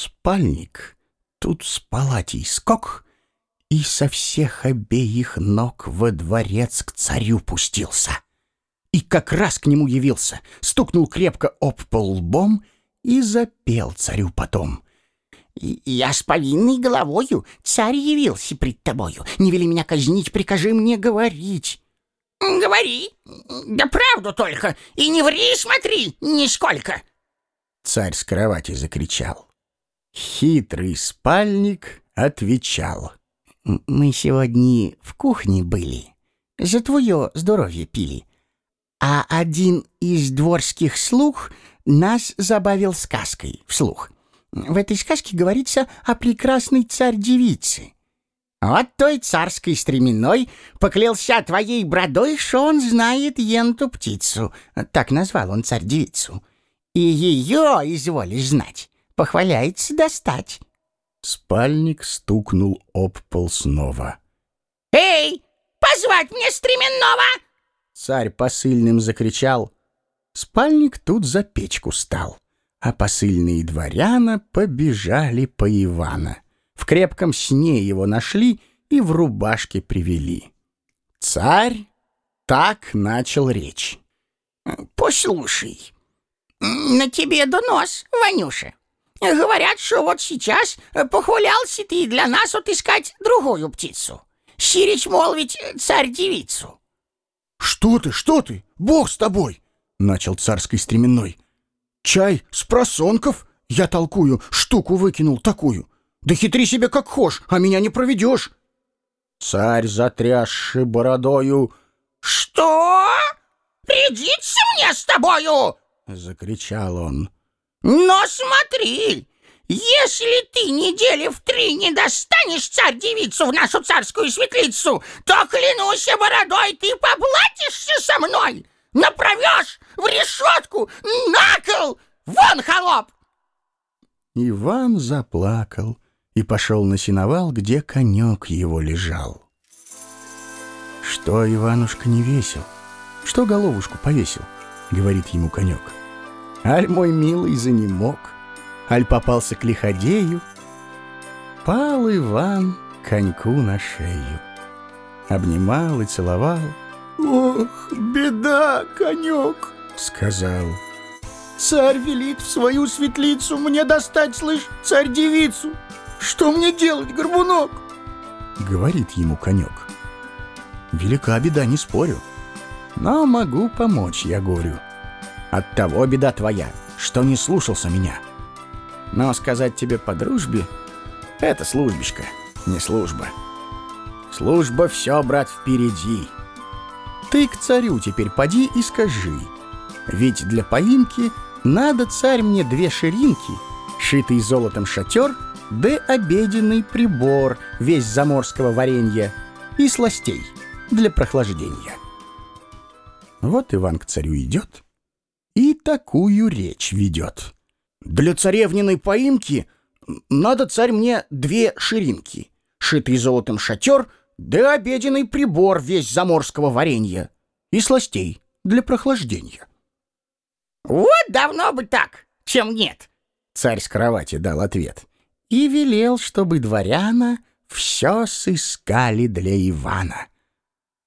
спальник, тут с палатей скок, и со всех обеих ног во дворец к царю пустился. И как раз к нему явился, стукнул крепко об пол лбом и запел царю потом. «Я с повинной головою, царь явился пред тобою. Не вели меня казнить, прикажи мне говорить». «Говори, да правду только, и не ври, смотри, нисколько!» Царь с кровати закричал. Хитрый спальник отвечал. «Мы сегодня в кухне были, за твое здоровье пили, а один из дворских слух нас забавил сказкой вслух. В этой сказке говорится о прекрасной царь-девице. Вот той царской стременной поклялся твоей бродой, что он знает енту птицу. Так назвал он царь-девицу. И ее, изволишь знать, похваляется достать. Спальник стукнул об пол снова. «Эй, позвать мне стременного!» Царь посыльным закричал. Спальник тут за печку стал, а посыльные дворяна побежали по Ивана. В крепком сне его нашли и в рубашке привели. Царь так начал речь. «Послушай, на тебе донос, Ванюша. Говорят, что вот сейчас похвалялся ты для нас отыскать другую птицу. Сирич молвить царь-девицу. «Что ты, что ты? Бог с тобой!» — начал царский стременной. «Чай с просонков, я толкую, штуку выкинул такую. Да хитри себе как хошь, а меня не проведешь!» Царь, затрясший бородою, «Что? Рядиться мне с тобою?» — закричал он. «Но смотри, если ты недели в три не достанешь царь-девицу в нашу царскую светлицу, то, клянусь бородой, ты поплатишься со мной, направешь в решетку, на кол, вон холоп!» Иван заплакал и пошел на сеновал, где конек его лежал. «Что, Иванушка, не весел? Что головушку повесил?» — говорит ему конек. «Аль мой милый занемог, аль попался к лиходею». Пал Иван коньку на шею, обнимал и целовал. «Ох, беда, конек!» — сказал. «Царь велит в свою светлицу мне достать, слышь, царь-девицу. Что мне делать, горбунок?» Говорит ему конек. Велика беда, не спорю. Но могу помочь я горю. От того беда твоя, что не слушался меня. Но сказать тебе по дружбе — это службишка, не служба. Служба все, брат, впереди. Ты к царю теперь поди и скажи. Ведь для поимки надо, царь, мне две ширинки, шитый золотом шатер, да обеденный прибор, весь заморского варенья, и сластей для прохлаждения. Вот Иван к царю идет и такую речь ведет. Для царевниной поимки надо, царь, мне две ширинки, шитый золотом шатер, да обеденный прибор весь заморского варенья и сластей для прохлаждения. «Вот давно бы так, чем нет!» Царь с кровати дал ответ и велел, чтобы дворяна все сыскали для Ивана.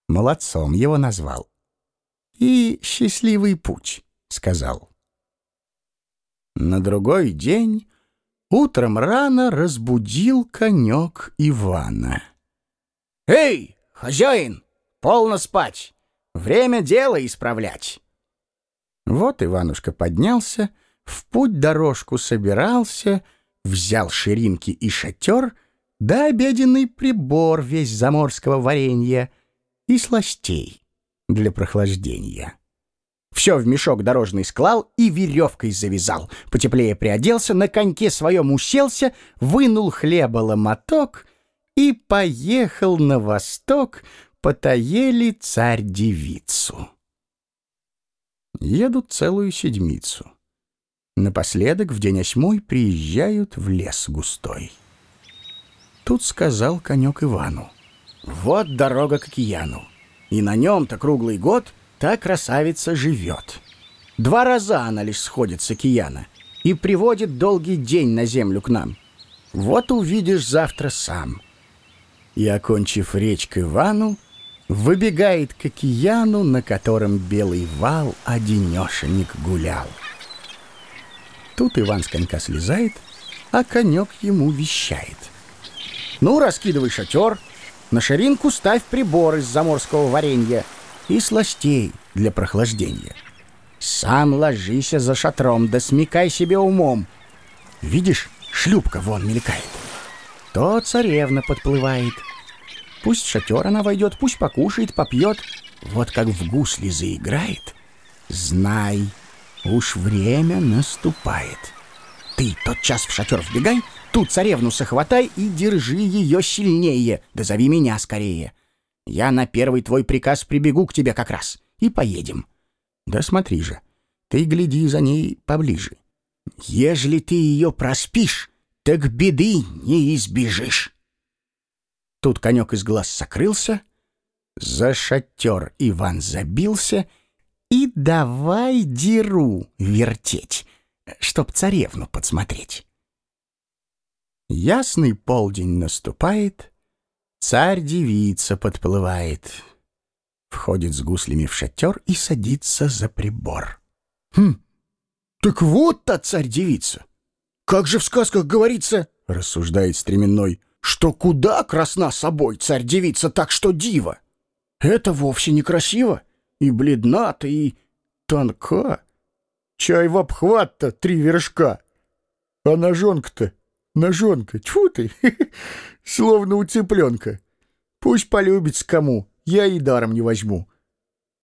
Молодцом его назвал. И счастливый путь, сказал. На другой день утром рано разбудил конек Ивана. «Эй, хозяин, полно спать! Время дело исправлять!» Вот Иванушка поднялся, в путь дорожку собирался, взял ширинки и шатер, да обеденный прибор весь заморского варенья и сластей для прохлаждения. Все в мешок дорожный склал и веревкой завязал. Потеплее приоделся, на коньке своем уселся, вынул хлеба ломоток и поехал на восток, потаели царь-девицу. Едут целую седмицу. Напоследок в день осьмой приезжают в лес густой. Тут сказал конек Ивану. Вот дорога к океану. И на нем-то круглый год та красавица живет. Два раза она лишь сходит с океана. и приводит долгий день на землю к нам. Вот увидишь завтра сам». И, окончив речь к Ивану, выбегает к океану, на котором белый вал одинешенек гулял. Тут Иван с конька слезает, а конек ему вещает. «Ну, раскидывай шатер, на ширинку ставь прибор из заморского варенья и сластей для прохлаждения. Сам ложись за шатром, да смекай себе умом. Видишь, шлюпка вон мелькает. То царевна подплывает. Пусть в шатер она войдет, пусть покушает, попьет. Вот как в гусли заиграет. Знай, уж время наступает. Ты тотчас в шатер вбегай, ту царевну сохватай и держи ее сильнее, да зови меня скорее. Я на первый твой приказ прибегу к тебе как раз, и поедем. Да смотри же, ты гляди за ней поближе. Ежели ты ее проспишь, так беды не избежишь. Тут конек из глаз сокрылся, за шатер Иван забился и давай деру вертеть, чтоб царевну подсмотреть. Ясный полдень наступает, царь-девица подплывает, входит с гуслями в шатер и садится за прибор. Хм, так вот та царь-девица. Как же в сказках говорится, рассуждает стременной, что куда красна собой царь-девица, так что диво. Это вовсе не красиво, и бледна-то, и тонка. Чай в обхват-то три вершка. А ножонка-то, ножонка, тьфу ты, словно у цыпленка. Пусть полюбится кому, я и даром не возьму.